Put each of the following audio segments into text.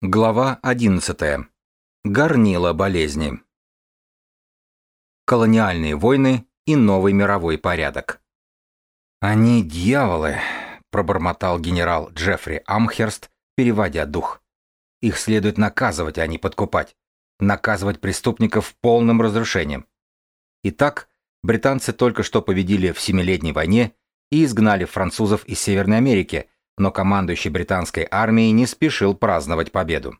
Глава 11. Горнило болезни. Колониальные войны и новый мировой порядок. «Они дьяволы», — пробормотал генерал Джеффри Амхерст, переводя дух. «Их следует наказывать, а не подкупать. Наказывать преступников полным разрушением». Итак, британцы только что победили в Семилетней войне и изгнали французов из Северной Америки — но командующий британской армией не спешил праздновать победу.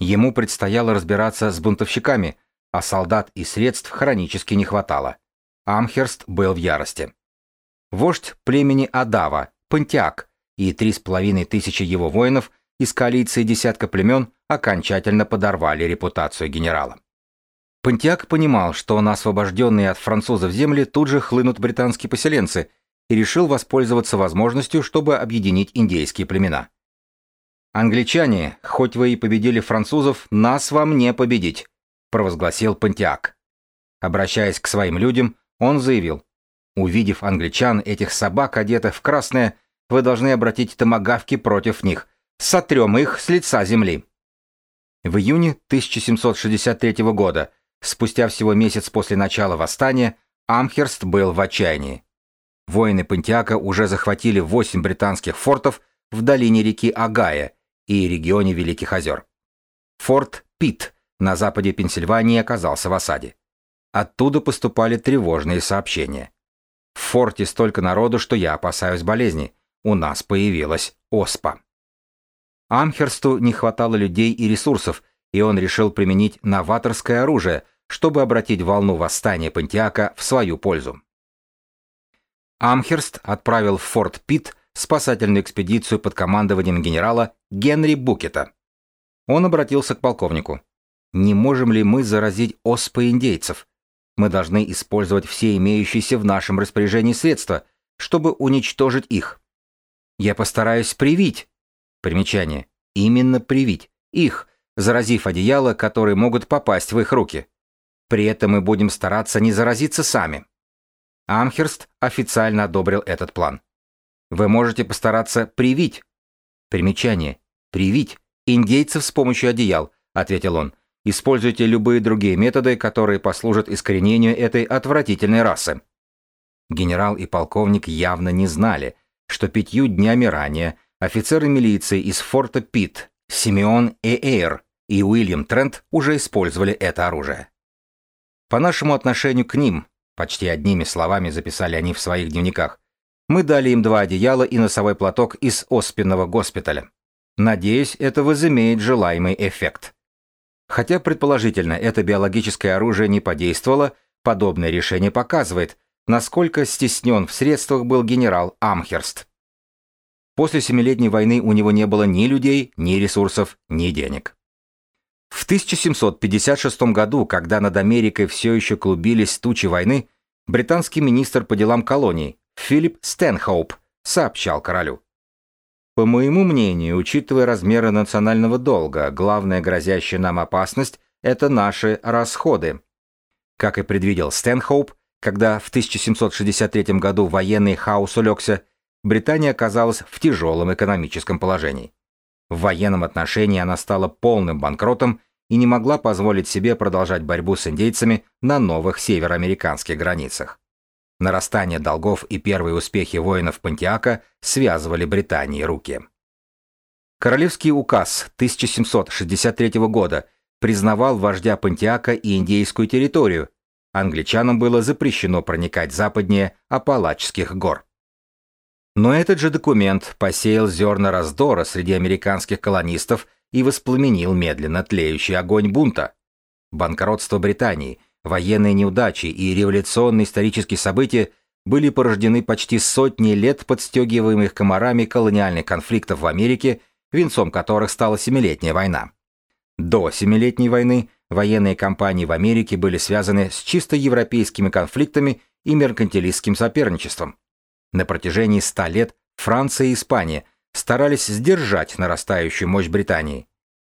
Ему предстояло разбираться с бунтовщиками, а солдат и средств хронически не хватало. Амхерст был в ярости. Вождь племени Адава, Пантиак, и три с половиной тысячи его воинов из коалиции десятка племен окончательно подорвали репутацию генерала. Пантиак понимал, что на освобожденные от французов земли тут же хлынут британские поселенцы, и решил воспользоваться возможностью, чтобы объединить индейские племена. «Англичане, хоть вы и победили французов, нас вам не победить», – провозгласил Пантиак. Обращаясь к своим людям, он заявил, «Увидев англичан, этих собак, одетых в красное, вы должны обратить томагавки против них, сотрем их с лица земли». В июне 1763 года, спустя всего месяц после начала восстания, Амхерст был в отчаянии. Воины Пантиака уже захватили восемь британских фортов в долине реки Агая и регионе Великих озер. Форт Пит на западе Пенсильвании оказался в осаде. Оттуда поступали тревожные сообщения. В форте столько народу, что я опасаюсь болезни. У нас появилась оспа. Амхерсту не хватало людей и ресурсов, и он решил применить новаторское оружие, чтобы обратить волну восстания Пантиака в свою пользу. Амхерст отправил в Форт Питт спасательную экспедицию под командованием генерала Генри Букета. Он обратился к полковнику. «Не можем ли мы заразить оспой индейцев? Мы должны использовать все имеющиеся в нашем распоряжении средства, чтобы уничтожить их. Я постараюсь привить». Примечание. Именно привить. Их, заразив одеяло, которые могут попасть в их руки. При этом мы будем стараться не заразиться сами. Амхерст официально одобрил этот план. Вы можете постараться привить. Примечание. Привить индейцев с помощью одеял, ответил он. Используйте любые другие методы, которые послужат искоренению этой отвратительной расы. Генерал и полковник явно не знали, что пятью днями ранее офицеры милиции из форта Питт, Симеон Эйр и Уильям Трент уже использовали это оружие. По нашему отношению к ним, Почти одними словами записали они в своих дневниках. Мы дали им два одеяла и носовой платок из оспенного госпиталя. Надеюсь, это возымеет желаемый эффект. Хотя предположительно это биологическое оружие не подействовало, подобное решение показывает, насколько стеснен в средствах был генерал Амхерст. После Семилетней войны у него не было ни людей, ни ресурсов, ни денег. В 1756 году, когда над Америкой все еще клубились тучи войны, британский министр по делам колоний Филипп Стэнхоуп сообщал королю. По моему мнению, учитывая размеры национального долга, главная грозящая нам опасность – это наши расходы. Как и предвидел Стэнхоуп, когда в 1763 году военный хаос улегся, Британия оказалась в тяжелом экономическом положении. В военном отношении она стала полным банкротом и не могла позволить себе продолжать борьбу с индейцами на новых североамериканских границах. Нарастание долгов и первые успехи воинов Пантиака связывали Британии руки. Королевский указ 1763 года признавал вождя Пантиака и индейскую территорию. Англичанам было запрещено проникать западнее Апалачских гор. Но этот же документ посеял зерна раздора среди американских колонистов и воспламенил медленно тлеющий огонь бунта. Банкротство Британии, военные неудачи и революционные исторические события были порождены почти сотней лет подстегиваемых комарами колониальных конфликтов в Америке, венцом которых стала Семилетняя война. До Семилетней войны военные кампании в Америке были связаны с чисто европейскими конфликтами и меркантилистским соперничеством. На протяжении ста лет Франция и Испания старались сдержать нарастающую мощь Британии.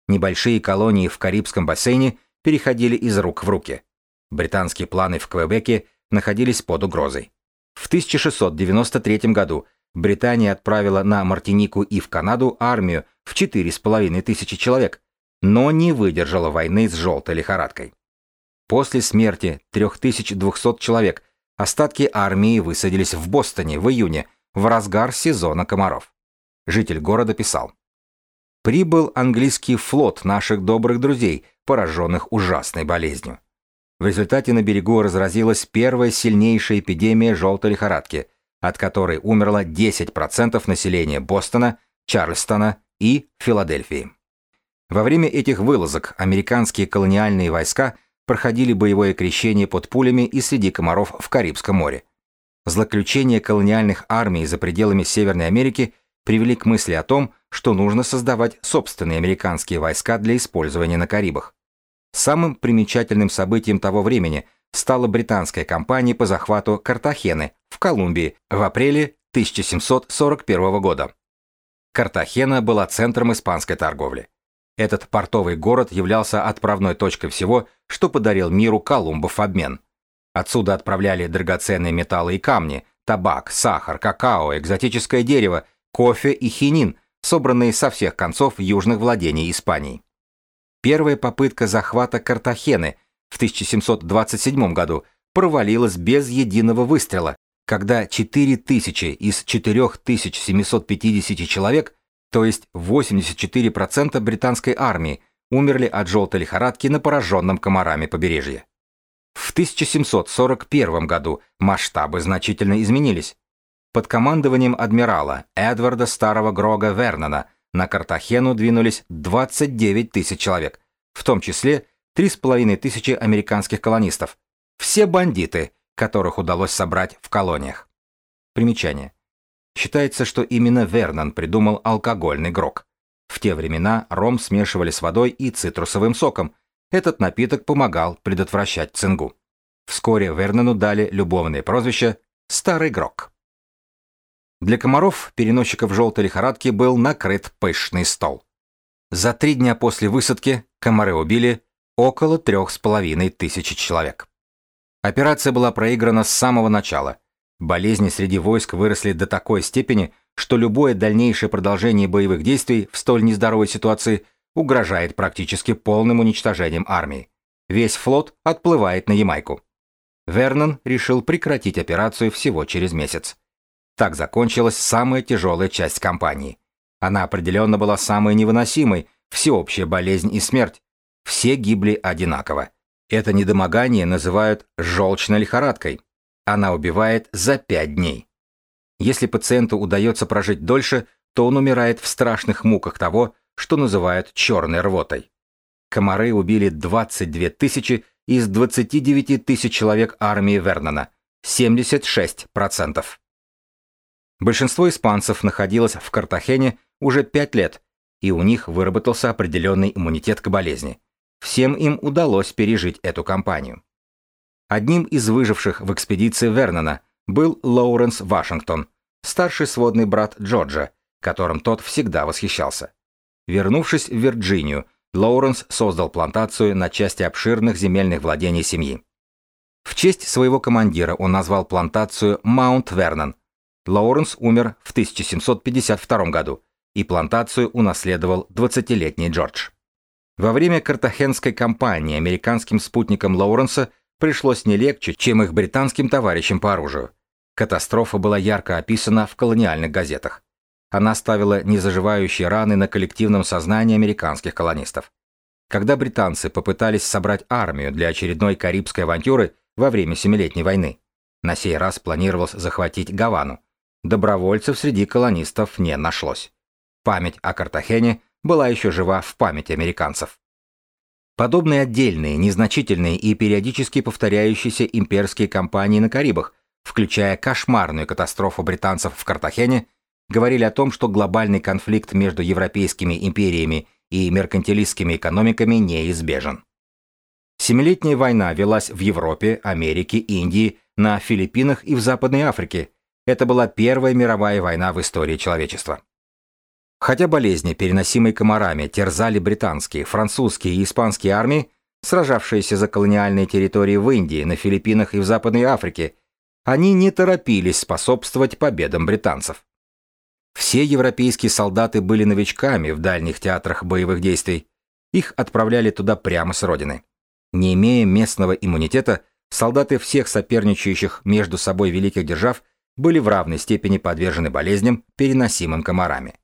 Небольшие колонии в Карибском бассейне переходили из рук в руки. Британские планы в Квебеке находились под угрозой. В 1693 году Британия отправила на Мартинику и в Канаду армию в 4,5 тысячи человек, но не выдержала войны с желтой лихорадкой. После смерти 3200 человек остатки армии высадились в Бостоне в июне, в разгар сезона комаров. Житель города писал. «Прибыл английский флот наших добрых друзей, пораженных ужасной болезнью. В результате на берегу разразилась первая сильнейшая эпидемия желтой лихорадки, от которой умерло 10% населения Бостона, Чарльстона и Филадельфии. Во время этих вылазок американские колониальные войска – проходили боевое крещение под пулями и среди комаров в Карибском море. Злоключения колониальных армий за пределами Северной Америки привели к мысли о том, что нужно создавать собственные американские войска для использования на Карибах. Самым примечательным событием того времени стала британская кампания по захвату Картахены в Колумбии в апреле 1741 года. Картахена была центром испанской торговли. Этот портовый город являлся отправной точкой всего, что подарил миру Колумбов обмен. Отсюда отправляли драгоценные металлы и камни, табак, сахар, какао, экзотическое дерево, кофе и хинин, собранные со всех концов южных владений Испании. Первая попытка захвата Картахены в 1727 году провалилась без единого выстрела, когда 4000 из 4750 человек то есть 84% британской армии умерли от желтой лихорадки на пораженном комарами побережье. В 1741 году масштабы значительно изменились. Под командованием адмирала Эдварда Старого Грога Вернона на Картахену двинулись 29 тысяч человек, в том числе 3,5 тысячи американских колонистов. Все бандиты, которых удалось собрать в колониях. Примечание. Считается, что именно Вернон придумал алкогольный грог. В те времена ром смешивали с водой и цитрусовым соком. Этот напиток помогал предотвращать цингу. Вскоре Вернону дали любовное прозвище «Старый грог». Для комаров, переносчиков желтой лихорадки, был накрыт пышный стол. За три дня после высадки комары убили около трех с половиной тысячи человек. Операция была проиграна с самого начала – Болезни среди войск выросли до такой степени, что любое дальнейшее продолжение боевых действий в столь нездоровой ситуации угрожает практически полным уничтожением армии. Весь флот отплывает на Ямайку. Вернон решил прекратить операцию всего через месяц. Так закончилась самая тяжелая часть кампании. Она определенно была самой невыносимой, всеобщая болезнь и смерть. Все гибли одинаково. Это недомогание называют желчной лихорадкой. Она убивает за 5 дней. Если пациенту удается прожить дольше, то он умирает в страшных муках того, что называют черной рвотой. Комары убили 22 тысячи из 29 тысяч человек армии Вернона, 76%. Большинство испанцев находилось в Картахене уже 5 лет, и у них выработался определенный иммунитет к болезни. Всем им удалось пережить эту кампанию. Одним из выживших в экспедиции Вернона был Лоуренс Вашингтон, старший сводный брат Джорджа, которым тот всегда восхищался. Вернувшись в Вирджинию, Лоуренс создал плантацию на части обширных земельных владений семьи. В честь своего командира он назвал плантацию Маунт Вернон. Лоуренс умер в 1752 году, и плантацию унаследовал 20-летний Джордж. Во время картахенской кампании американским спутником Лоуренса пришлось не легче, чем их британским товарищам по оружию. Катастрофа была ярко описана в колониальных газетах. Она ставила незаживающие раны на коллективном сознании американских колонистов. Когда британцы попытались собрать армию для очередной карибской авантюры во время Семилетней войны, на сей раз планировалось захватить Гавану. Добровольцев среди колонистов не нашлось. Память о Картахене была еще жива в памяти американцев. Подобные отдельные, незначительные и периодически повторяющиеся имперские кампании на Карибах, включая кошмарную катастрофу британцев в Картахене, говорили о том, что глобальный конфликт между европейскими империями и меркантилистскими экономиками неизбежен. Семилетняя война велась в Европе, Америке, Индии, на Филиппинах и в Западной Африке. Это была Первая мировая война в истории человечества. Хотя болезни, переносимые комарами, терзали британские, французские и испанские армии, сражавшиеся за колониальные территории в Индии, на Филиппинах и в Западной Африке, они не торопились способствовать победам британцев. Все европейские солдаты были новичками в дальних театрах боевых действий. Их отправляли туда прямо с родины. Не имея местного иммунитета, солдаты всех соперничающих между собой великих держав были в равной степени подвержены болезням, переносимым комарами.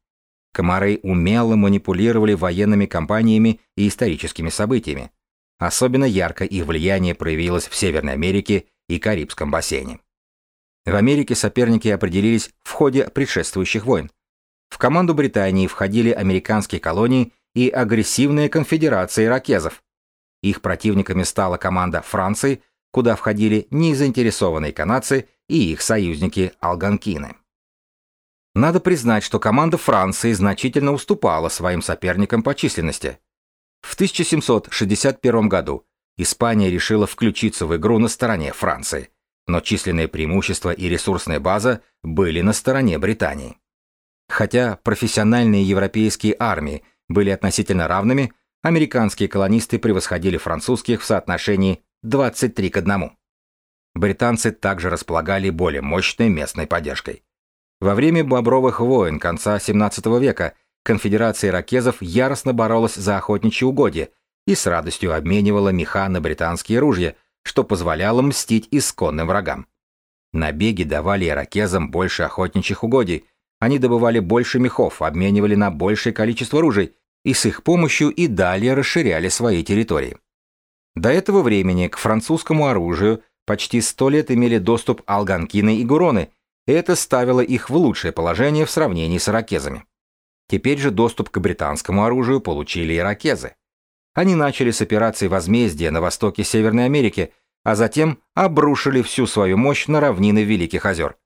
Комары умело манипулировали военными кампаниями и историческими событиями. Особенно ярко их влияние проявилось в Северной Америке и Карибском бассейне. В Америке соперники определились в ходе предшествующих войн. В команду Британии входили американские колонии и агрессивные конфедерации иракезов. Их противниками стала команда Франции, куда входили незаинтересованные канадцы и их союзники алганкины. Надо признать, что команда Франции значительно уступала своим соперникам по численности. В 1761 году Испания решила включиться в игру на стороне Франции, но численное преимущество и ресурсная база были на стороне Британии. Хотя профессиональные европейские армии были относительно равными, американские колонисты превосходили французских в соотношении 23 к 1. Британцы также располагали более мощной местной поддержкой. Во время бобровых войн конца XVII века конфедерация иракезов яростно боролась за охотничьи угодья и с радостью обменивала меха на британские ружья, что позволяло мстить исконным врагам. Набеги давали иракезам больше охотничьих угодий, они добывали больше мехов, обменивали на большее количество ружей и с их помощью и далее расширяли свои территории. До этого времени к французскому оружию почти сто лет имели доступ алганкины и гуроны, это ставило их в лучшее положение в сравнении с иракезами. Теперь же доступ к британскому оружию получили иракезы. Они начали с операции возмездия на востоке Северной Америки, а затем обрушили всю свою мощь на равнины Великих озер.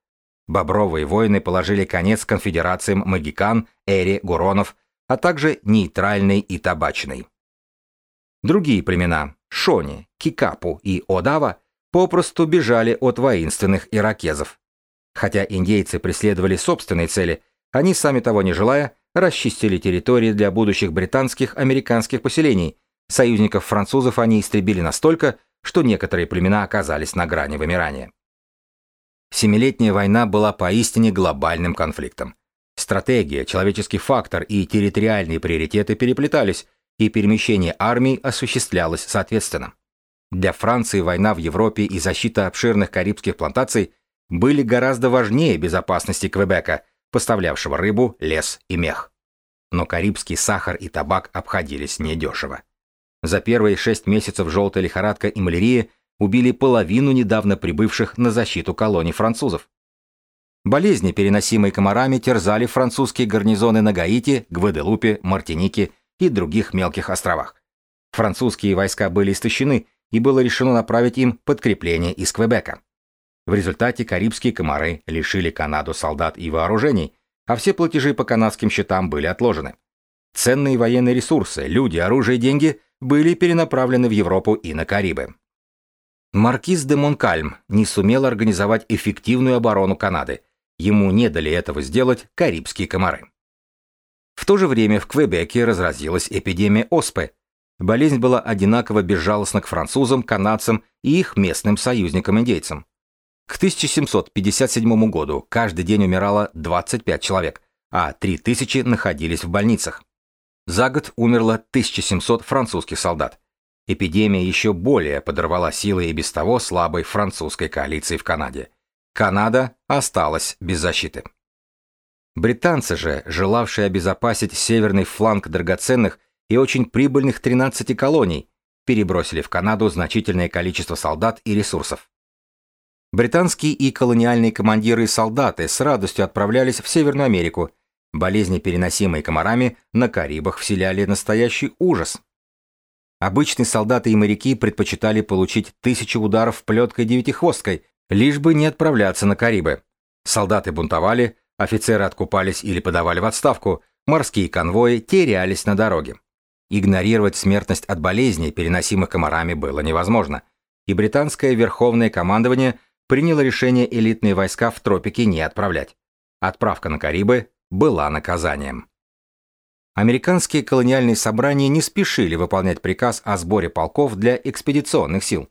Бобровые войны положили конец конфедерациям Магикан, Эри, Гуронов, а также нейтральной и табачной. Другие племена – Шони, Кикапу и Одава – попросту бежали от воинственных иракезов. Хотя индейцы преследовали собственные цели, они, сами того не желая, расчистили территории для будущих британских американских поселений. Союзников французов они истребили настолько, что некоторые племена оказались на грани вымирания. Семилетняя война была поистине глобальным конфликтом. Стратегия, человеческий фактор и территориальные приоритеты переплетались, и перемещение армий осуществлялось соответственно. Для Франции война в Европе и защита обширных карибских плантаций были гораздо важнее безопасности Квебека, поставлявшего рыбу, лес и мех. Но карибский сахар и табак обходились недешево. За первые шесть месяцев желтая лихорадка и малярия убили половину недавно прибывших на защиту колоний французов. Болезни, переносимые комарами, терзали французские гарнизоны на Гаити, Гваделупе, Мартинике и других мелких островах. Французские войска были истощены, и было решено направить им подкрепление из Квебека. В результате карибские комары лишили Канаду солдат и вооружений, а все платежи по канадским счетам были отложены. Ценные военные ресурсы, люди, оружие и деньги были перенаправлены в Европу и на Карибы. Маркиз де Монкальм не сумел организовать эффективную оборону Канады, Ему не дали этого сделать карибские комары. В то же время в Квебеке разразилась эпидемия оспы. Болезнь была одинаково безжалостна к французам, канадцам и их местным союзникам-индейцам. К 1757 году каждый день умирало 25 человек, а 3000 находились в больницах. За год умерло 1700 французских солдат. Эпидемия еще более подорвала силы и без того слабой французской коалиции в Канаде. Канада осталась без защиты. Британцы же, желавшие обезопасить северный фланг драгоценных и очень прибыльных 13 колоний, перебросили в Канаду значительное количество солдат и ресурсов. Британские и колониальные командиры и солдаты с радостью отправлялись в Северную Америку. Болезни, переносимые комарами, на Карибах вселяли настоящий ужас. Обычные солдаты и моряки предпочитали получить тысячи ударов плеткой девятихвосткой, лишь бы не отправляться на Карибы. Солдаты бунтовали, офицеры откупались или подавали в отставку, морские конвои терялись на дороге. Игнорировать смертность от болезней, переносимых комарами, было невозможно, и британское верховное командование приняло решение элитные войска в тропики не отправлять. Отправка на Карибы была наказанием. Американские колониальные собрания не спешили выполнять приказ о сборе полков для экспедиционных сил.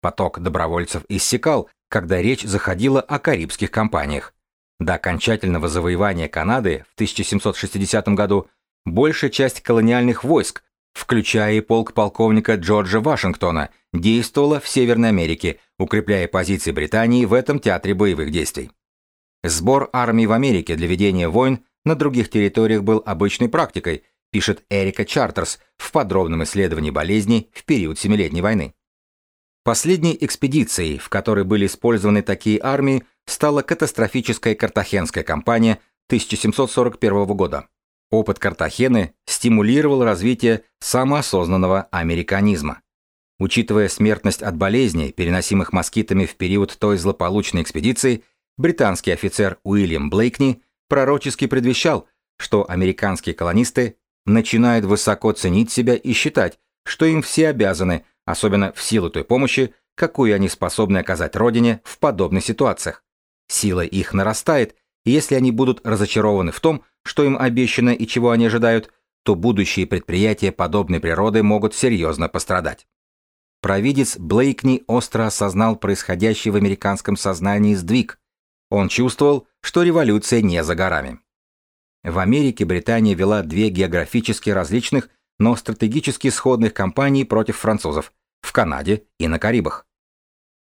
Поток добровольцев иссякал, когда речь заходила о карибских компаниях. До окончательного завоевания Канады в 1760 году большая часть колониальных войск, включая и полк полковника Джорджа Вашингтона, действовала в Северной Америке, укрепляя позиции Британии в этом театре боевых действий. Сбор армий в Америке для ведения войн на других территориях был обычной практикой, пишет Эрика Чартерс в подробном исследовании болезней в период Семилетней войны. Последней экспедицией, в которой были использованы такие армии, стала катастрофическая Картахенская кампания 1741 года. Опыт Картахены стимулировал развитие самоосознанного американизма. Учитывая смертность от болезней, переносимых москитами в период той злополучной экспедиции, британский офицер Уильям Блейкни пророчески предвещал, что американские колонисты начинают высоко ценить себя и считать, что им все обязаны – особенно в силу той помощи, какую они способны оказать Родине в подобных ситуациях. Сила их нарастает, если они будут разочарованы в том, что им обещано и чего они ожидают, то будущие предприятия подобной природы могут серьезно пострадать. Провидец Блейкни остро осознал происходящий в американском сознании сдвиг. Он чувствовал, что революция не за горами. В Америке Британия вела две географически различных но стратегически сходных кампаний против французов в Канаде и на Карибах.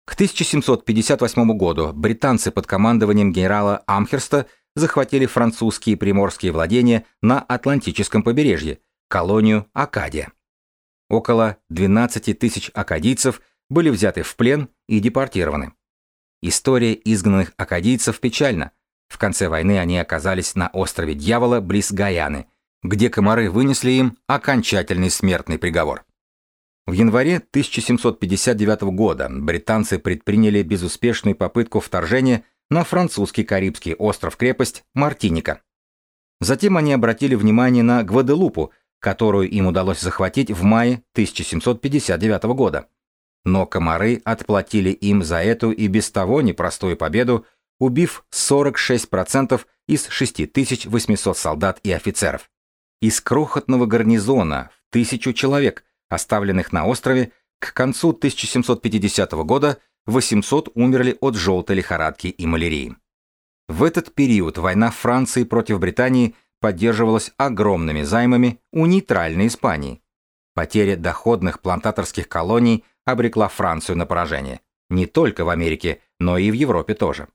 К 1758 году британцы под командованием генерала Амхерста захватили французские приморские владения на Атлантическом побережье, колонию Акадия. Около 12 тысяч акадийцев были взяты в плен и депортированы. История изгнанных акадийцев печальна. В конце войны они оказались на острове Дьявола близ Гаяны, где комары вынесли им окончательный смертный приговор. В январе 1759 года британцы предприняли безуспешную попытку вторжения на французский карибский остров-крепость Мартиника. Затем они обратили внимание на Гваделупу, которую им удалось захватить в мае 1759 года. Но комары отплатили им за эту и без того непростую победу, убив 46% из 6800 солдат и офицеров. Из крохотного гарнизона в тысячу человек, оставленных на острове, к концу 1750 года 800 умерли от желтой лихорадки и малярии. В этот период война Франции против Британии поддерживалась огромными займами у нейтральной Испании. Потеря доходных плантаторских колоний обрекла Францию на поражение. Не только в Америке, но и в Европе тоже.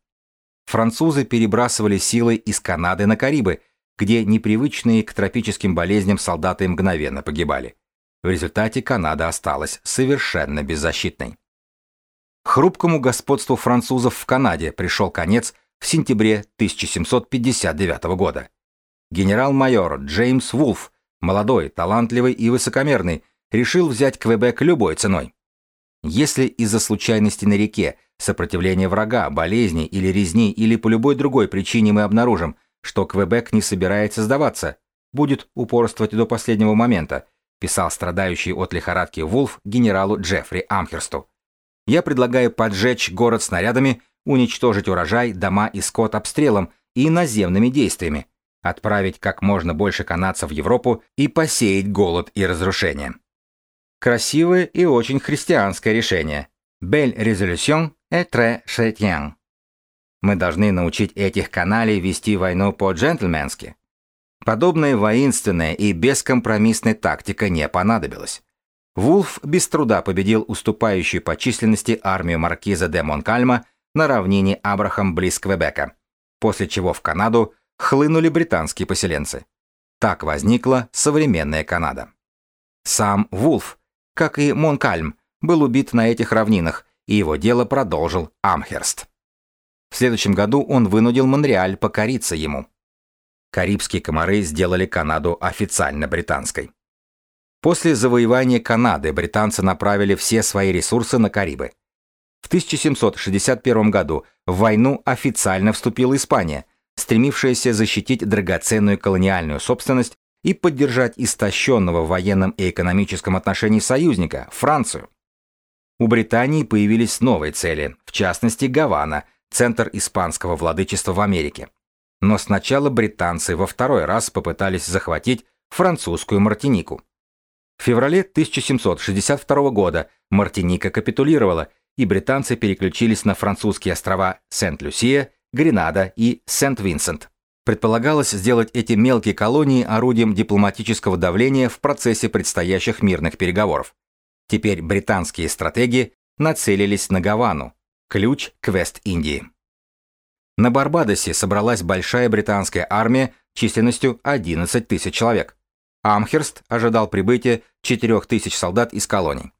Французы перебрасывали силы из Канады на Карибы, где непривычные к тропическим болезням солдаты мгновенно погибали. В результате Канада осталась совершенно беззащитной. Хрупкому господству французов в Канаде пришел конец в сентябре 1759 года. Генерал-майор Джеймс Вулф, молодой, талантливый и высокомерный, решил взять Квебек любой ценой. Если из-за случайности на реке, сопротивления врага, болезни или резни или по любой другой причине мы обнаружим, что Квебек не собирается сдаваться, будет упорствовать до последнего момента, писал страдающий от лихорадки Вулф генералу Джеффри Амхерсту. Я предлагаю поджечь город снарядами, уничтожить урожай, дома и скот обстрелом и наземными действиями, отправить как можно больше канадцев в Европу и посеять голод и разрушение. Красивое и очень христианское решение. Belle résolution et très chrétien. Мы должны научить этих каналей вести войну по-джентльменски. Подобная воинственная и бескомпромиссная тактика не понадобилась. Вулф без труда победил уступающую по численности армию маркиза де Монкальма на равнине Абрахам близ Квебека, после чего в Канаду хлынули британские поселенцы. Так возникла современная Канада. Сам Вулф, как и Монкальм, был убит на этих равнинах, и его дело продолжил Амхерст. В следующем году он вынудил Монреаль покориться ему. Карибские комары сделали Канаду официально британской. После завоевания Канады британцы направили все свои ресурсы на Карибы. В 1761 году в войну официально вступила Испания, стремившаяся защитить драгоценную колониальную собственность и поддержать истощенного в военном и экономическом отношении союзника, Францию. У Британии появились новые цели, в частности Гавана – центр испанского владычества в Америке. Но сначала британцы во второй раз попытались захватить французскую Мартинику. В феврале 1762 года Мартиника капитулировала, и британцы переключились на французские острова Сент-Люсия Гренада и Сент-Винсент. Предполагалось сделать эти мелкие колонии орудием дипломатического давления в процессе предстоящих мирных переговоров. Теперь британские стратеги нацелились на Гавану, ключ к Вест-Индии. На Барбадосе собралась большая британская армия численностью 11 тысяч человек. Амхерст ожидал прибытия 4 тысяч солдат из колоний.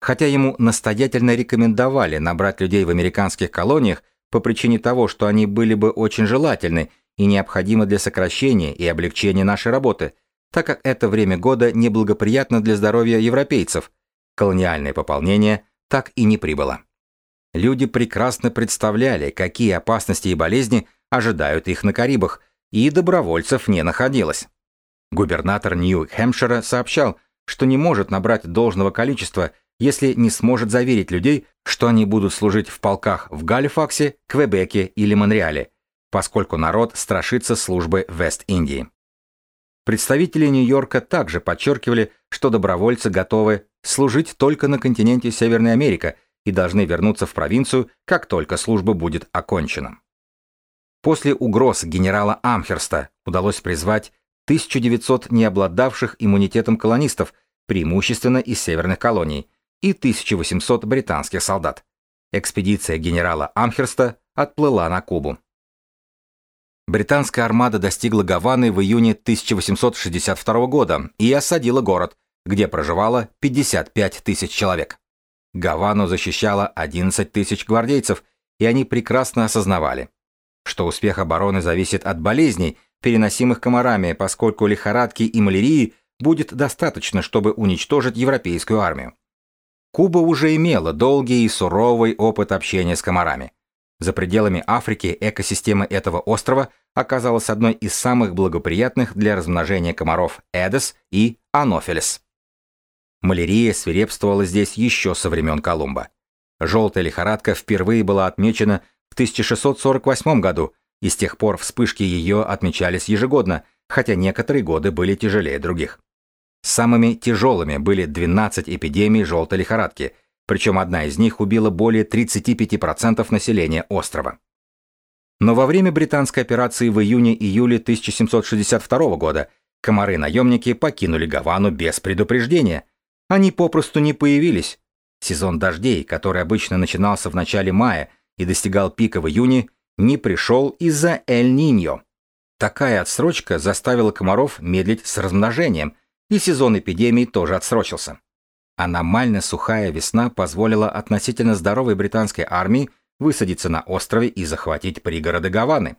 Хотя ему настоятельно рекомендовали набрать людей в американских колониях по причине того, что они были бы очень желательны и необходимы для сокращения и облегчения нашей работы, так как это время года неблагоприятно для здоровья европейцев, колониальное пополнение так и не прибыло. Люди прекрасно представляли, какие опасности и болезни ожидают их на Карибах, и добровольцев не находилось. Губернатор Нью-Хэмпшира сообщал, что не может набрать должного количества, если не сможет заверить людей, что они будут служить в полках в Галифаксе, Квебеке или Монреале, поскольку народ страшится службы Вест-Индии. Представители Нью-Йорка также подчеркивали, что добровольцы готовы служить только на континенте Северной Америки – и должны вернуться в провинцию, как только служба будет окончена. После угроз генерала Амхерста удалось призвать 1900 необладавших иммунитетом колонистов, преимущественно из северных колоний, и 1800 британских солдат. Экспедиция генерала Амхерста отплыла на Кубу. Британская армада достигла Гаваны в июне 1862 года и осадила город, где проживало 55 тысяч человек. Гавану защищало 11 тысяч гвардейцев, и они прекрасно осознавали, что успех обороны зависит от болезней, переносимых комарами, поскольку лихорадки и малярии будет достаточно, чтобы уничтожить европейскую армию. Куба уже имела долгий и суровый опыт общения с комарами. За пределами Африки экосистема этого острова оказалась одной из самых благоприятных для размножения комаров Эдес и Анофилес. Малярия свирепствовала здесь еще со времен Колумба. Желтая лихорадка впервые была отмечена в 1648 году, и с тех пор вспышки ее отмечались ежегодно, хотя некоторые годы были тяжелее других. Самыми тяжелыми были 12 эпидемий желтой лихорадки, причем одна из них убила более 35% населения острова. Но во время британской операции в июне-июле 1762 года комары-наемники покинули Гавану без предупреждения, они попросту не появились. Сезон дождей, который обычно начинался в начале мая и достигал пика в июне, не пришел из-за Эль-Ниньо. Такая отсрочка заставила комаров медлить с размножением, и сезон эпидемии тоже отсрочился. Аномально сухая весна позволила относительно здоровой британской армии высадиться на острове и захватить пригороды Гаваны.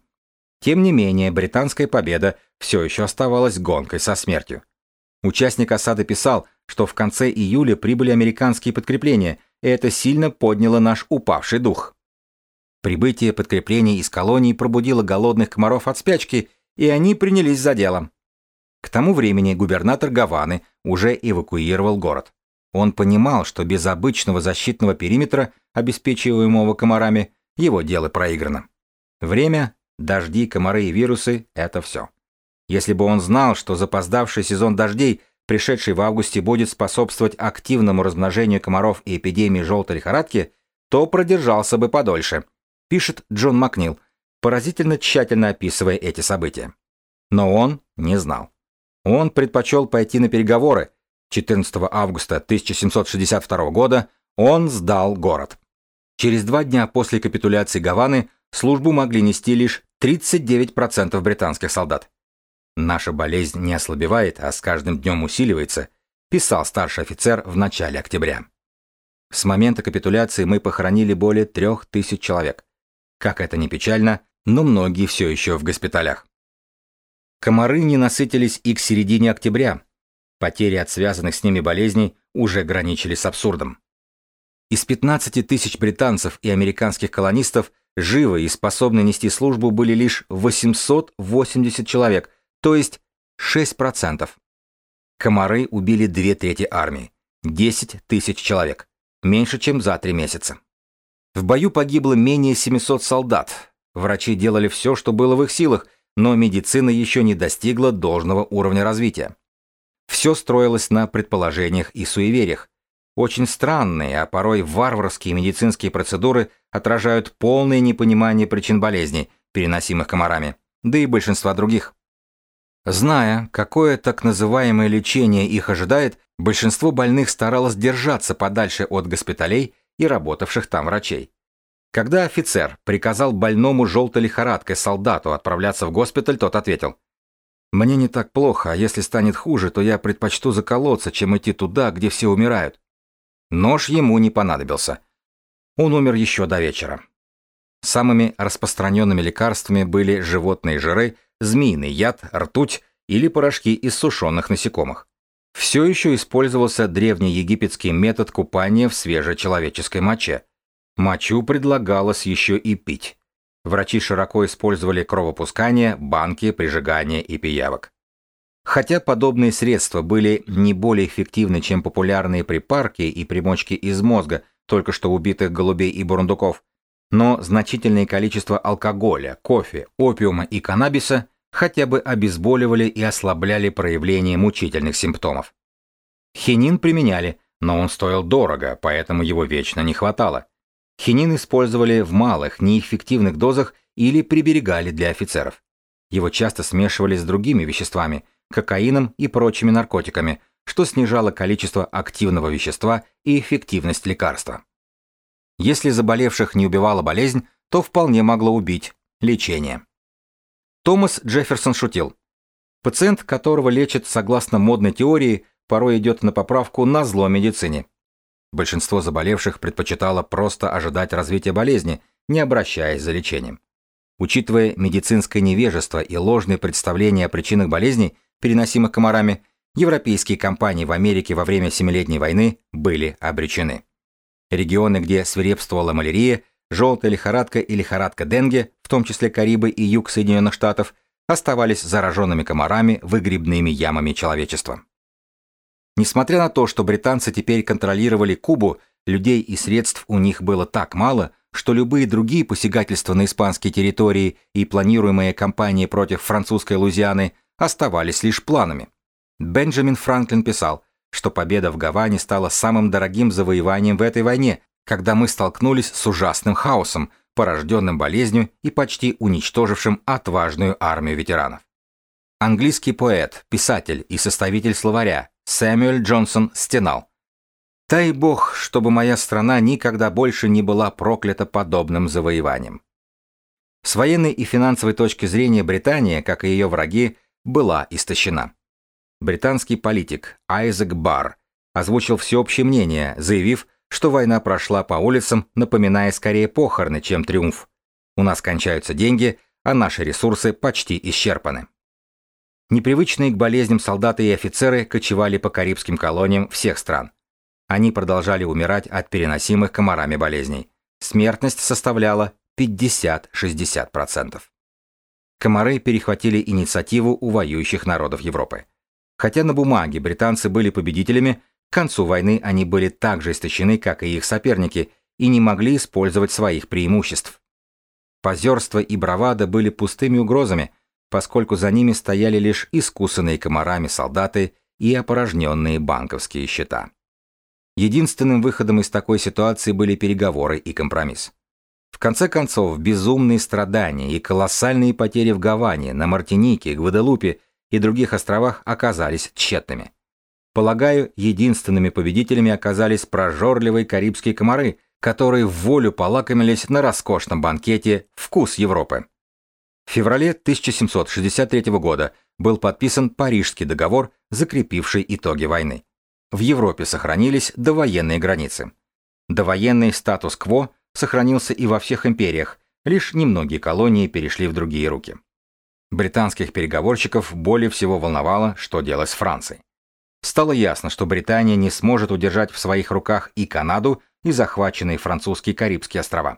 Тем не менее, британская победа все еще оставалась гонкой со смертью. Участник осады писал, что в конце июля прибыли американские подкрепления, и это сильно подняло наш упавший дух. Прибытие подкреплений из колоний пробудило голодных комаров от спячки, и они принялись за дело. К тому времени губернатор Гаваны уже эвакуировал город. Он понимал, что без обычного защитного периметра, обеспечиваемого комарами, его дело проиграно. Время, дожди, комары и вирусы – это все. Если бы он знал, что запоздавший сезон дождей – пришедший в августе, будет способствовать активному размножению комаров и эпидемии желтой лихорадки, то продержался бы подольше, пишет Джон Макнил, поразительно тщательно описывая эти события. Но он не знал. Он предпочел пойти на переговоры. 14 августа 1762 года он сдал город. Через два дня после капитуляции Гаваны службу могли нести лишь 39% британских солдат. «Наша болезнь не ослабевает, а с каждым днем усиливается», писал старший офицер в начале октября. С момента капитуляции мы похоронили более трех тысяч человек. Как это ни печально, но многие все еще в госпиталях. Комары не насытились и к середине октября. Потери от связанных с ними болезней уже граничили с абсурдом. Из 15 тысяч британцев и американских колонистов живы и способны нести службу были лишь 880 человек – то есть 6%. Комары убили две трети армии, 10 тысяч человек, меньше, чем за три месяца. В бою погибло менее 700 солдат. Врачи делали все, что было в их силах, но медицина еще не достигла должного уровня развития. Все строилось на предположениях и суевериях. Очень странные, а порой варварские медицинские процедуры отражают полное непонимание причин болезней, переносимых комарами, да и большинства других. Зная, какое так называемое лечение их ожидает, большинство больных старалось держаться подальше от госпиталей и работавших там врачей. Когда офицер приказал больному желтой лихорадкой солдату отправляться в госпиталь, тот ответил, «Мне не так плохо, а если станет хуже, то я предпочту заколоться, чем идти туда, где все умирают». Нож ему не понадобился. Он умер еще до вечера. Самыми распространенными лекарствами были животные жиры, змеиный яд, ртуть или порошки из сушеных насекомых. Все еще использовался древний египетский метод купания в свежей человеческой моче. Мочу предлагалось еще и пить. Врачи широко использовали кровопускание, банки, прижигание и пиявок. Хотя подобные средства были не более эффективны, чем популярные припарки и примочки из мозга только что убитых голубей и бурундуков, но значительное количество алкоголя, кофе, опиума и каннабиса хотя бы обезболивали и ослабляли проявление мучительных симптомов. Хинин применяли, но он стоил дорого, поэтому его вечно не хватало. Хинин использовали в малых, неэффективных дозах или приберегали для офицеров. Его часто смешивали с другими веществами, кокаином и прочими наркотиками, что снижало количество активного вещества и эффективность лекарства. Если заболевших не убивала болезнь, то вполне могло убить лечение. Томас Джефферсон шутил. Пациент, которого лечат согласно модной теории, порой идет на поправку на зло медицине. Большинство заболевших предпочитало просто ожидать развития болезни, не обращаясь за лечением. Учитывая медицинское невежество и ложные представления о причинах болезней, переносимых комарами, европейские компании в Америке во время Семилетней войны были обречены. Регионы, где свирепствовала малярия, желтая лихорадка и лихорадка Денге, в том числе Карибы и юг Соединенных Штатов, оставались зараженными комарами, выгребными ямами человечества. Несмотря на то, что британцы теперь контролировали Кубу, людей и средств у них было так мало, что любые другие посягательства на испанские территории и планируемые кампании против французской Лузианы оставались лишь планами. Бенджамин Франклин писал, что победа в Гаване стала самым дорогим завоеванием в этой войне, когда мы столкнулись с ужасным хаосом, порожденным болезнью и почти уничтожившим отважную армию ветеранов. Английский поэт, писатель и составитель словаря Сэмюэль Джонсон стенал. «Дай бог, чтобы моя страна никогда больше не была проклята подобным завоеванием». С военной и финансовой точки зрения Британия, как и ее враги, была истощена. Британский политик Айзек Барр озвучил всеобщее мнение, заявив, что война прошла по улицам, напоминая скорее похороны, чем триумф. У нас кончаются деньги, а наши ресурсы почти исчерпаны. Непривычные к болезням солдаты и офицеры кочевали по карибским колониям всех стран. Они продолжали умирать от переносимых комарами болезней. Смертность составляла 50-60%. Комары перехватили инициативу у воюющих народов Европы. Хотя на бумаге британцы были победителями, к концу войны они были так же истощены, как и их соперники, и не могли использовать своих преимуществ. Позерство и бравада были пустыми угрозами, поскольку за ними стояли лишь искусанные комарами солдаты и опорожненные банковские счета. Единственным выходом из такой ситуации были переговоры и компромисс. В конце концов, безумные страдания и колоссальные потери в Гаване, на Мартинике, Гваделупе и других островах оказались тщетными. Полагаю, единственными победителями оказались прожорливые карибские комары, которые в волю полакомились на роскошном банкете «Вкус Европы». В феврале 1763 года был подписан Парижский договор, закрепивший итоги войны. В Европе сохранились довоенные границы. Довоенный статус-кво сохранился и во всех империях, лишь немногие колонии перешли в другие руки. Британских переговорщиков более всего волновало, что делать с Францией. Стало ясно, что Британия не сможет удержать в своих руках и Канаду, и захваченные французские Карибские острова.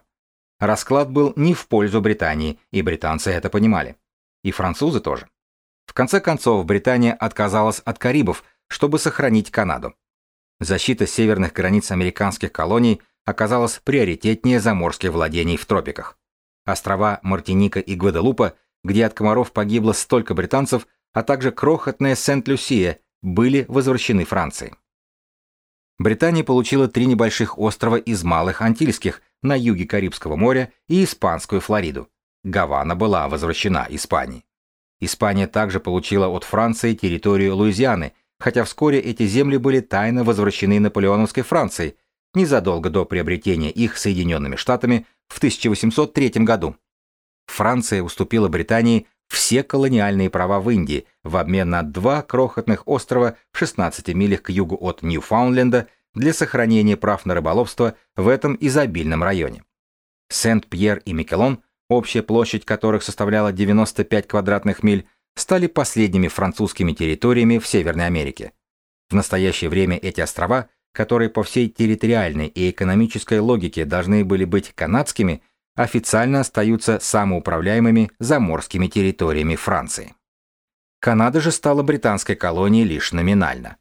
Расклад был не в пользу Британии, и британцы это понимали. И французы тоже. В конце концов, Британия отказалась от Карибов, чтобы сохранить Канаду. Защита северных границ американских колоний – оказалось приоритетнее заморских владений в тропиках. Острова Мартиника и Гваделупа, где от комаров погибло столько британцев, а также крохотная Сент-Люсия были возвращены Франции. Британия получила три небольших острова из Малых Антильских на юге Карибского моря и Испанскую Флориду. Гавана была возвращена Испании. Испания также получила от Франции территорию Луизианы, хотя вскоре эти земли были тайно возвращены наполеоновской Францией, незадолго до приобретения их Соединенными Штатами в 1803 году. Франция уступила Британии все колониальные права в Индии в обмен на два крохотных острова в 16 милях к югу от Ньюфаундленда для сохранения прав на рыболовство в этом изобильном районе. Сент-Пьер и Микелон, общая площадь которых составляла 95 квадратных миль, стали последними французскими территориями в Северной Америке. В настоящее время эти острова, которые по всей территориальной и экономической логике должны были быть канадскими, официально остаются самоуправляемыми заморскими территориями Франции. Канада же стала британской колонией лишь номинально.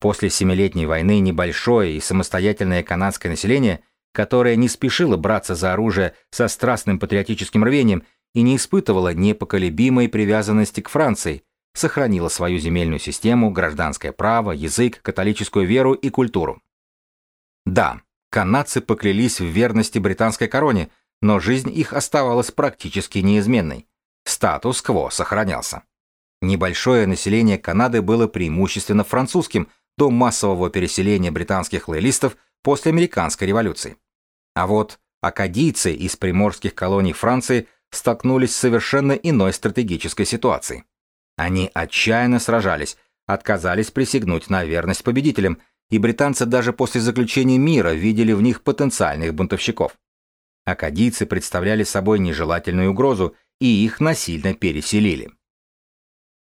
После Семилетней войны небольшое и самостоятельное канадское население, которое не спешило браться за оружие со страстным патриотическим рвением и не испытывало непоколебимой привязанности к Франции, сохранило свою земельную систему, гражданское право, язык, католическую веру и культуру. Да, канадцы поклялись в верности британской короне, но жизнь их оставалась практически неизменной. Статус-кво сохранялся. Небольшое население Канады было преимущественно французским до массового переселения британских лоялистов после американской революции. А вот акадийцы из приморских колоний Франции столкнулись с совершенно иной стратегической ситуацией. Они отчаянно сражались, отказались присягнуть на верность победителям, и британцы даже после заключения мира видели в них потенциальных бунтовщиков. Акадийцы представляли собой нежелательную угрозу, и их насильно переселили.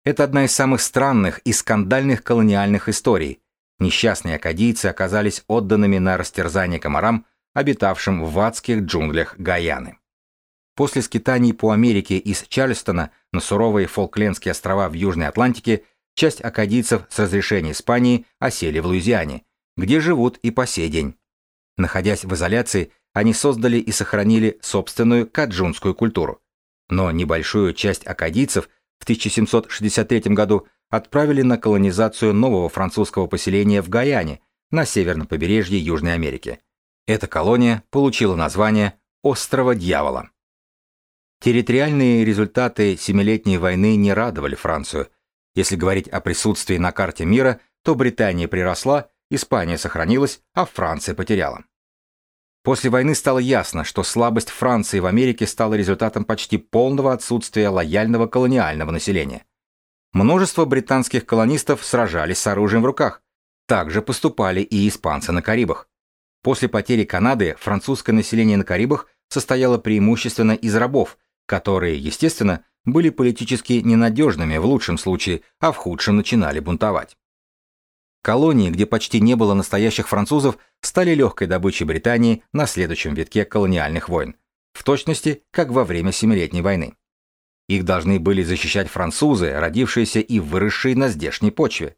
Это одна из самых странных и скандальных колониальных историй. Несчастные акадийцы оказались отданными на растерзание комарам, обитавшим в адских джунглях Гаяны. После скитаний по Америке из Чарльстона на суровые Фолклендские острова в Южной Атлантике часть акадийцев с разрешения Испании осели в Луизиане, где живут и по сей день. Находясь в изоляции, они создали и сохранили собственную каджунскую культуру. Но небольшую часть акадийцев в 1763 году отправили на колонизацию нового французского поселения в Гаяне на северном побережье Южной Америки. Эта колония получила название «Острова Дьявола». Территориальные результаты Семилетней войны не радовали Францию. Если говорить о присутствии на карте мира, то Британия приросла, Испания сохранилась, а Франция потеряла. После войны стало ясно, что слабость Франции в Америке стала результатом почти полного отсутствия лояльного колониального населения. Множество британских колонистов сражались с оружием в руках. Также поступали и испанцы на Карибах. После потери Канады французское население на Карибах состояло преимущественно из рабов, которые, естественно, были политически ненадежными в лучшем случае, а в худшем начинали бунтовать. Колонии, где почти не было настоящих французов, стали легкой добычей Британии на следующем витке колониальных войн, в точности, как во время Семилетней войны. Их должны были защищать французы, родившиеся и выросшие на здешней почве.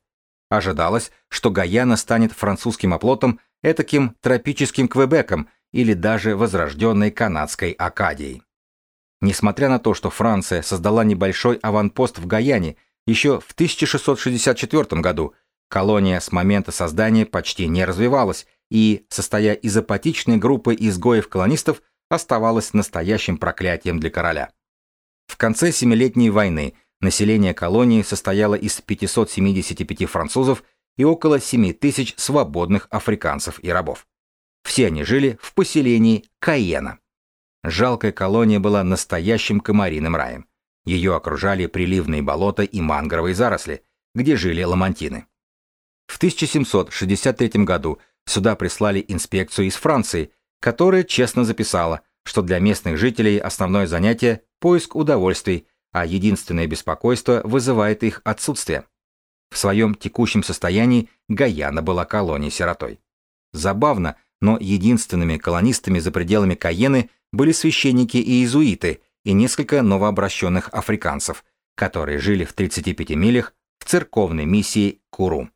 Ожидалось, что Гаяна станет французским оплотом, этаким тропическим Квебеком или даже возрожденной канадской Акадией. Несмотря на то, что Франция создала небольшой аванпост в Гаяне еще в 1664 году, Колония с момента создания почти не развивалась и, состоя из апатичной группы изгоев-колонистов, оставалась настоящим проклятием для короля. В конце Семилетней войны население колонии состояло из 575 французов и около 7 тысяч свободных африканцев и рабов. Все они жили в поселении Каена. Жалкая колония была настоящим комариным раем. Ее окружали приливные болота и мангровые заросли, где жили ламантины. В 1763 году сюда прислали инспекцию из Франции, которая честно записала, что для местных жителей основное занятие – поиск удовольствий, а единственное беспокойство вызывает их отсутствие. В своем текущем состоянии Гаяна была колонией-сиротой. Забавно, но единственными колонистами за пределами Каены были священники и иезуиты и несколько новообращенных африканцев, которые жили в 35 милях в церковной миссии Куру.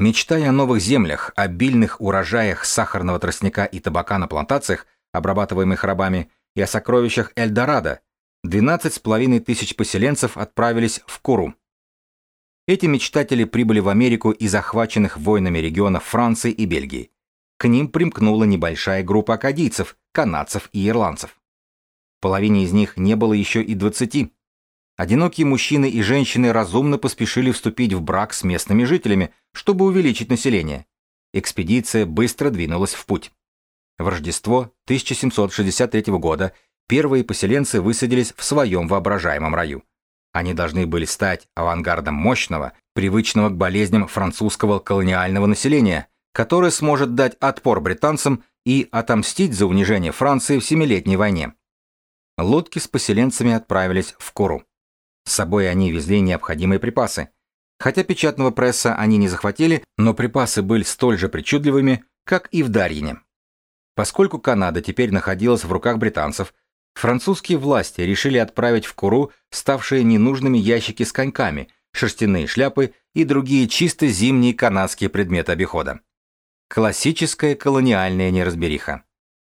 Мечтая о новых землях, обильных урожаях сахарного тростника и табака на плантациях, обрабатываемых рабами, и о сокровищах Эльдорадо, 12,5 тысяч поселенцев отправились в Куру. Эти мечтатели прибыли в Америку из захваченных войнами регионов Франции и Бельгии. К ним примкнула небольшая группа акадийцев, канадцев и ирландцев. Половине из них не было еще и 20. Одинокие мужчины и женщины разумно поспешили вступить в брак с местными жителями, чтобы увеличить население. Экспедиция быстро двинулась в путь. В Рождество 1763 года первые поселенцы высадились в своем воображаемом раю. Они должны были стать авангардом мощного, привычного к болезням французского колониального населения, которое сможет дать отпор британцам и отомстить за унижение Франции в Семилетней войне. Лодки с поселенцами отправились в Куру. С собой они везли необходимые припасы. Хотя печатного пресса они не захватили, но припасы были столь же причудливыми, как и в Дарьине. Поскольку Канада теперь находилась в руках британцев, французские власти решили отправить в Куру ставшие ненужными ящики с коньками, шерстяные шляпы и другие чисто зимние канадские предметы обихода. Классическая колониальная неразбериха.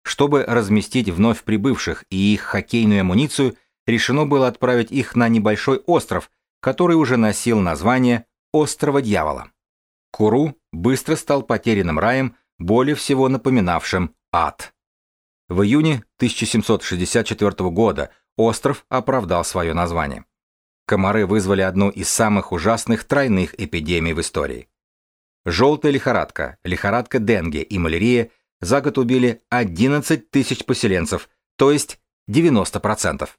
Чтобы разместить вновь прибывших и их хоккейную амуницию, решено было отправить их на небольшой остров, который уже носил название «Острова Дьявола». Куру быстро стал потерянным раем, более всего напоминавшим ад. В июне 1764 года остров оправдал свое название. Комары вызвали одну из самых ужасных тройных эпидемий в истории. Желтая лихорадка, лихорадка Денге и малярия за год убили 11 тысяч поселенцев, то есть 90%.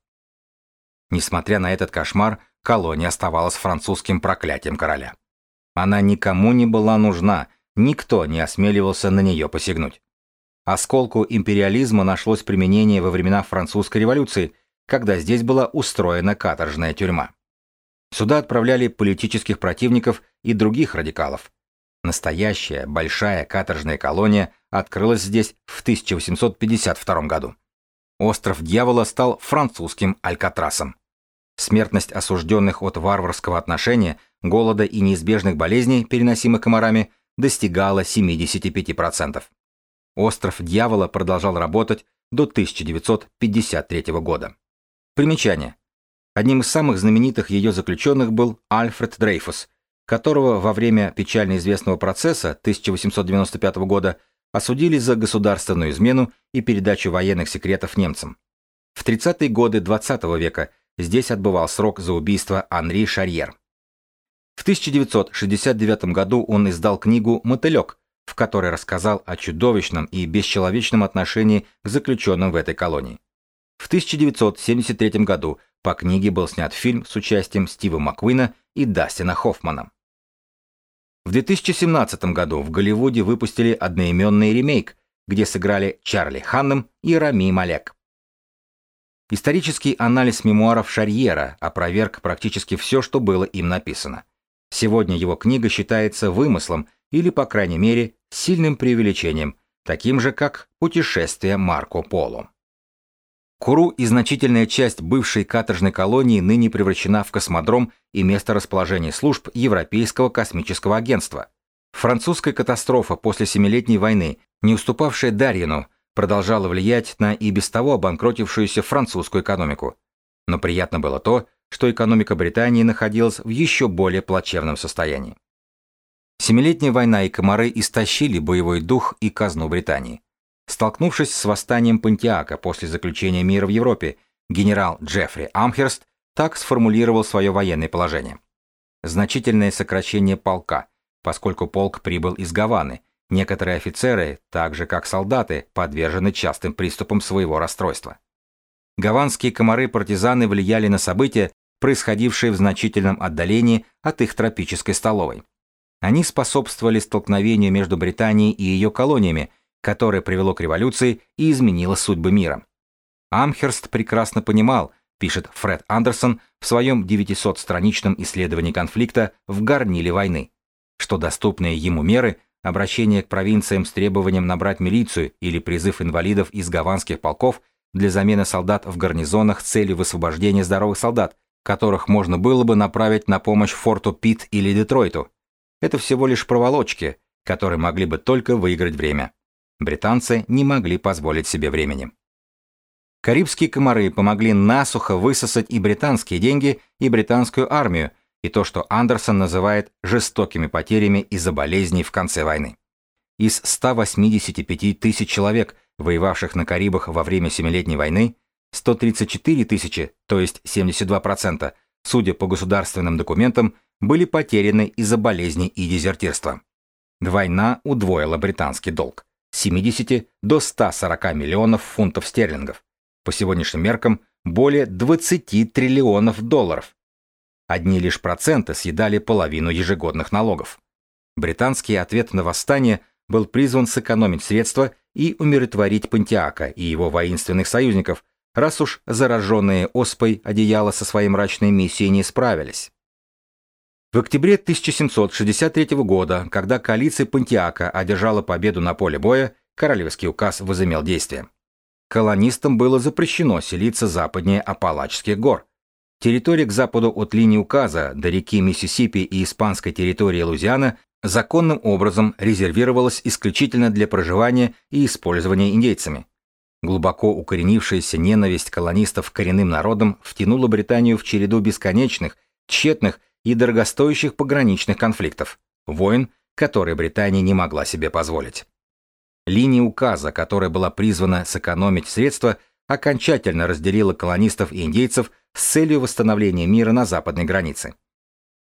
Несмотря на этот кошмар, колония оставалась французским проклятием короля. Она никому не была нужна, никто не осмеливался на нее посягнуть. Осколку империализма нашлось применение во времена французской революции, когда здесь была устроена каторжная тюрьма. Сюда отправляли политических противников и других радикалов. Настоящая большая каторжная колония открылась здесь в 1852 году. Остров Дьявола стал французским Алькатрасом. Смертность осужденных от варварского отношения, голода и неизбежных болезней, переносимых комарами, достигала 75%. Остров Дьявола продолжал работать до 1953 года. Примечание. Одним из самых знаменитых ее заключенных был Альфред Дрейфус, которого во время печально известного процесса 1895 года осудили за государственную измену и передачу военных секретов немцам. В 30-е годы XX -го века Здесь отбывал срок за убийство Анри Шарьер. В 1969 году он издал книгу «Мотылек», в которой рассказал о чудовищном и бесчеловечном отношении к заключенным в этой колонии. В 1973 году по книге был снят фильм с участием Стива Маккуина и Дастина Хоффмана. В 2017 году в Голливуде выпустили одноименный ремейк, где сыграли Чарли Ханнем и Рами Малек. Исторический анализ мемуаров Шарьера опроверг практически все, что было им написано. Сегодня его книга считается вымыслом или, по крайней мере, сильным преувеличением, таким же, как «Путешествие Марко Поло». Куру и значительная часть бывшей каторжной колонии ныне превращена в космодром и место расположения служб Европейского космического агентства. Французская катастрофа после Семилетней войны, не уступавшая Дарьину, продолжала влиять на и без того обанкротившуюся французскую экономику. Но приятно было то, что экономика Британии находилась в еще более плачевном состоянии. Семилетняя война и комары истощили боевой дух и казну Британии. Столкнувшись с восстанием Пантиака после заключения мира в Европе, генерал Джеффри Амхерст так сформулировал свое военное положение. Значительное сокращение полка, поскольку полк прибыл из Гаваны, Некоторые офицеры, так же как солдаты, подвержены частым приступам своего расстройства. Гаванские комары-партизаны влияли на события, происходившие в значительном отдалении от их тропической столовой. Они способствовали столкновению между Британией и ее колониями, которое привело к революции и изменило судьбы мира. Амхерст прекрасно понимал, пишет Фред Андерсон в своем 900-страничном исследовании конфликта в горниле войны, что доступные ему меры – обращение к провинциям с требованием набрать милицию или призыв инвалидов из гаванских полков для замены солдат в гарнизонах с целью высвобождения здоровых солдат, которых можно было бы направить на помощь форту Пит или Детройту. Это всего лишь проволочки, которые могли бы только выиграть время. Британцы не могли позволить себе времени. Карибские комары помогли насухо высосать и британские деньги, и британскую армию, и то, что Андерсон называет жестокими потерями из-за болезней в конце войны. Из 185 тысяч человек, воевавших на Карибах во время Семилетней войны, 134 тысячи, то есть 72%, судя по государственным документам, были потеряны из-за болезней и дезертирства. Война удвоила британский долг – 70 до 140 миллионов фунтов стерлингов. По сегодняшним меркам более 20 триллионов долларов. Одни лишь проценты съедали половину ежегодных налогов. Британский ответ на восстание был призван сэкономить средства и умиротворить Пантиака и его воинственных союзников, раз уж зараженные оспой одеяло со своей мрачной миссией не справились. В октябре 1763 года, когда коалиция Пантиака одержала победу на поле боя, королевский указ возымел действие. Колонистам было запрещено селиться западнее Апалачских гор. Территория к западу от линии указа до реки Миссисипи и испанской территории Лузиана законным образом резервировалась исключительно для проживания и использования индейцами. Глубоко укоренившаяся ненависть колонистов к коренным народам втянула Британию в череду бесконечных, тщетных и дорогостоящих пограничных конфликтов, войн, которые Британия не могла себе позволить. Линия указа, которая была призвана сэкономить средства, окончательно разделила колонистов и индейцев с целью восстановления мира на западной границе.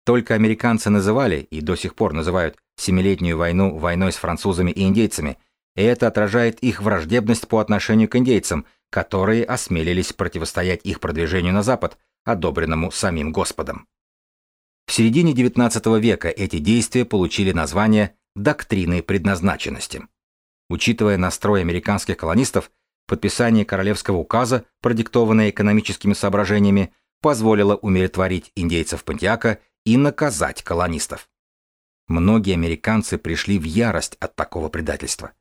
Только американцы называли, и до сих пор называют, Семилетнюю войну войной с французами и индейцами, и это отражает их враждебность по отношению к индейцам, которые осмелились противостоять их продвижению на запад, одобренному самим Господом. В середине XIX века эти действия получили название «доктрины предназначенности». Учитывая настрой американских колонистов, подписание Королевского указа, продиктованное экономическими соображениями, позволило умиротворить индейцев Пантиака и наказать колонистов. Многие американцы пришли в ярость от такого предательства.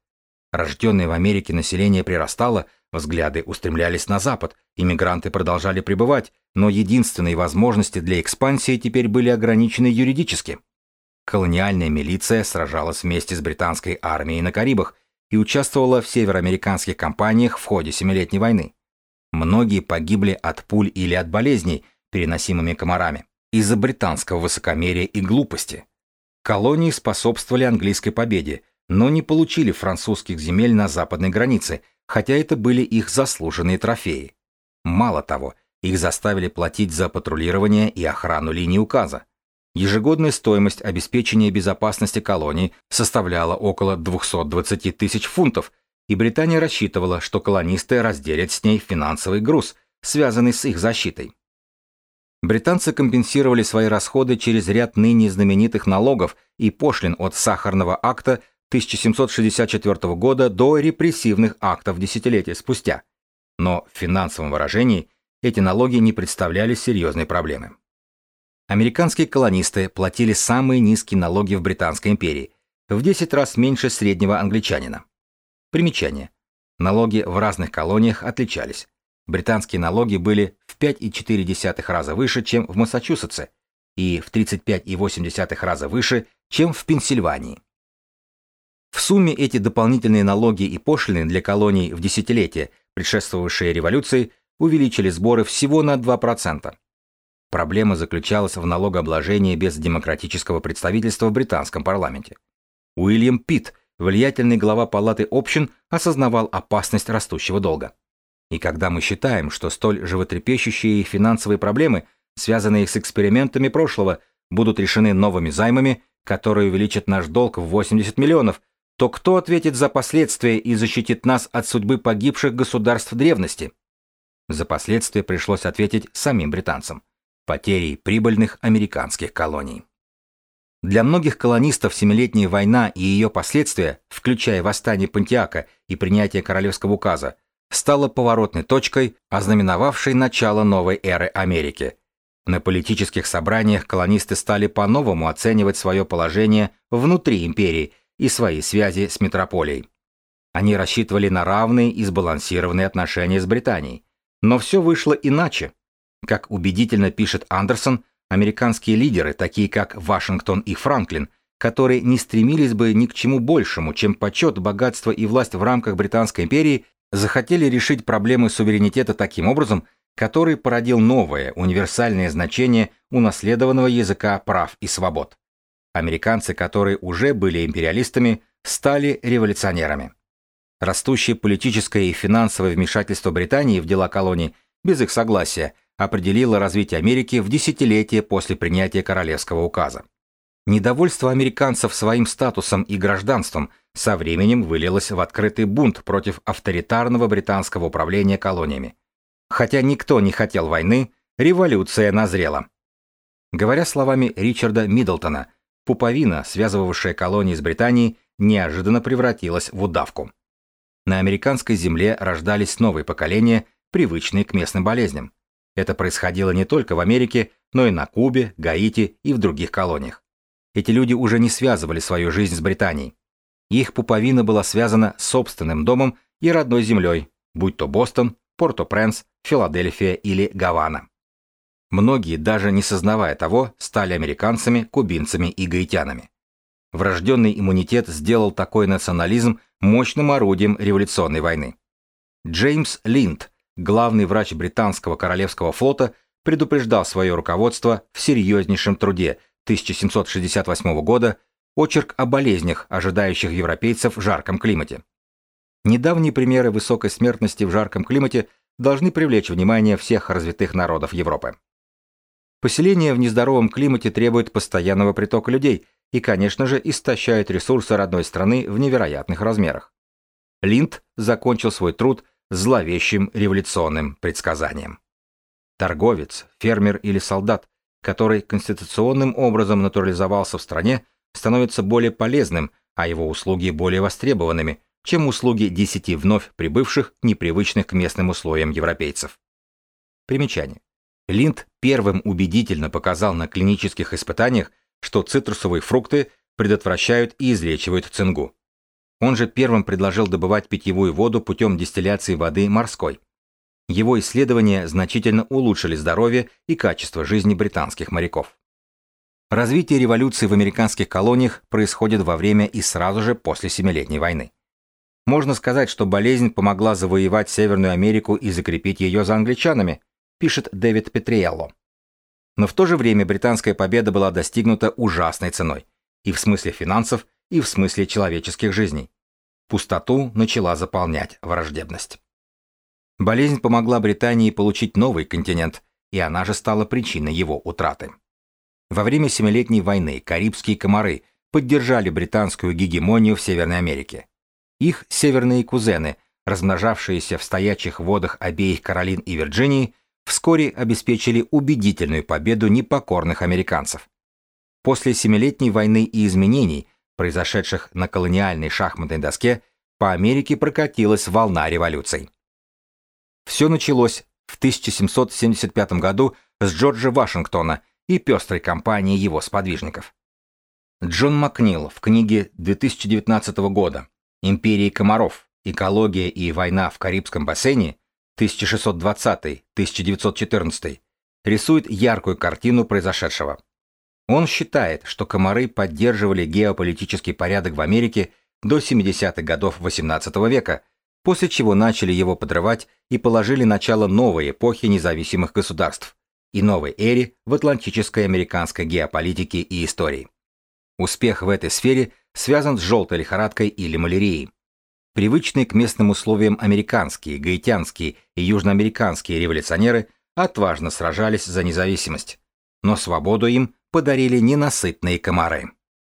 Рожденное в Америке население прирастало, взгляды устремлялись на запад, иммигранты продолжали пребывать, но единственные возможности для экспансии теперь были ограничены юридически. Колониальная милиция сражалась вместе с британской армией на Карибах и участвовала в североамериканских кампаниях в ходе Семилетней войны. Многие погибли от пуль или от болезней, переносимыми комарами, из-за британского высокомерия и глупости. Колонии способствовали английской победе, но не получили французских земель на западной границе, хотя это были их заслуженные трофеи. Мало того, их заставили платить за патрулирование и охрану линии указа. Ежегодная стоимость обеспечения безопасности колоний составляла около 220 тысяч фунтов, и Британия рассчитывала, что колонисты разделят с ней финансовый груз, связанный с их защитой. Британцы компенсировали свои расходы через ряд ныне знаменитых налогов и пошлин от Сахарного акта 1764 года до репрессивных актов десятилетия спустя. Но в финансовом выражении эти налоги не представляли серьезной проблемы. Американские колонисты платили самые низкие налоги в Британской империи, в 10 раз меньше среднего англичанина. Примечание. Налоги в разных колониях отличались. Британские налоги были в 5,4 раза выше, чем в Массачусетсе, и в 35,8 раза выше, чем в Пенсильвании. В сумме эти дополнительные налоги и пошлины для колоний в десятилетия, предшествовавшие революции, увеличили сборы всего на 2%. Проблема заключалась в налогообложении без демократического представительства в британском парламенте. Уильям Питт, влиятельный глава палаты общин, осознавал опасность растущего долга. И когда мы считаем, что столь животрепещущие финансовые проблемы, связанные с экспериментами прошлого, будут решены новыми займами, которые увеличат наш долг в 80 миллионов, то кто ответит за последствия и защитит нас от судьбы погибших государств древности? За последствия пришлось ответить самим британцам – потерей прибыльных американских колоний. Для многих колонистов Семилетняя война и ее последствия, включая восстание Пантиака и принятие Королевского указа, стала поворотной точкой, ознаменовавшей начало новой эры Америки. На политических собраниях колонисты стали по-новому оценивать свое положение внутри империи – и свои связи с метрополией. Они рассчитывали на равные и сбалансированные отношения с Британией. Но все вышло иначе. Как убедительно пишет Андерсон, американские лидеры, такие как Вашингтон и Франклин, которые не стремились бы ни к чему большему, чем почет, богатство и власть в рамках Британской империи, захотели решить проблемы суверенитета таким образом, который породил новое, универсальное значение унаследованного языка прав и свобод. Американцы, которые уже были империалистами, стали революционерами. Растущее политическое и финансовое вмешательство Британии в дела колоний без их согласия определило развитие Америки в десятилетие после принятия Королевского указа. Недовольство американцев своим статусом и гражданством со временем вылилось в открытый бунт против авторитарного британского управления колониями. Хотя никто не хотел войны, революция назрела. Говоря словами Ричарда Миддлтона, пуповина, связывавшая колонии с Британией, неожиданно превратилась в удавку. На американской земле рождались новые поколения, привычные к местным болезням. Это происходило не только в Америке, но и на Кубе, Гаити и в других колониях. Эти люди уже не связывали свою жизнь с Британией. Их пуповина была связана с собственным домом и родной землей, будь то Бостон, Порто-Пренс, Филадельфия или Гавана. Многие, даже не сознавая того, стали американцами, кубинцами и гаитянами. Врожденный иммунитет сделал такой национализм мощным орудием революционной войны. Джеймс Линд, главный врач британского королевского флота, предупреждал свое руководство в серьезнейшем труде 1768 года очерк о болезнях, ожидающих европейцев в жарком климате. Недавние примеры высокой смертности в жарком климате должны привлечь внимание всех развитых народов Европы. Поселение в нездоровом климате требует постоянного притока людей и, конечно же, истощает ресурсы родной страны в невероятных размерах. Линд закончил свой труд зловещим революционным предсказанием. Торговец, фермер или солдат который конституционным образом натурализовался в стране, становится более полезным, а его услуги более востребованными, чем услуги десяти вновь прибывших, непривычных к местным условиям европейцев. Примечание. Линд первым убедительно показал на клинических испытаниях, что цитрусовые фрукты предотвращают и излечивают цингу. Он же первым предложил добывать питьевую воду путем дистилляции воды морской. Его исследования значительно улучшили здоровье и качество жизни британских моряков. Развитие революции в американских колониях происходит во время и сразу же после Семилетней войны. Можно сказать, что болезнь помогла завоевать Северную Америку и закрепить ее за англичанами, пишет Дэвид Петриелло. Но в то же время британская победа была достигнута ужасной ценой, и в смысле финансов, и в смысле человеческих жизней. Пустоту начала заполнять враждебность. Болезнь помогла Британии получить новый континент, и она же стала причиной его утраты. Во время Семилетней войны карибские комары поддержали британскую гегемонию в Северной Америке. Их северные кузены, размножавшиеся в стоячих водах обеих Каролин и Вирджинии, вскоре обеспечили убедительную победу непокорных американцев. После Семилетней войны и изменений, произошедших на колониальной шахматной доске, по Америке прокатилась волна революций. Все началось в 1775 году с Джорджа Вашингтона и пестрой компании его сподвижников. Джон Макнил в книге 2019 года «Империи комаров. Экология и война в Карибском бассейне» 1620-1914 рисует яркую картину произошедшего. Он считает, что комары поддерживали геополитический порядок в Америке до 70-х годов XVIII века – после чего начали его подрывать и положили начало новой эпохи независимых государств и новой эре в атлантической американской геополитике и истории. Успех в этой сфере связан с желтой лихорадкой или малярией. Привычные к местным условиям американские, гаитянские и южноамериканские революционеры отважно сражались за независимость, но свободу им подарили ненасытные комары.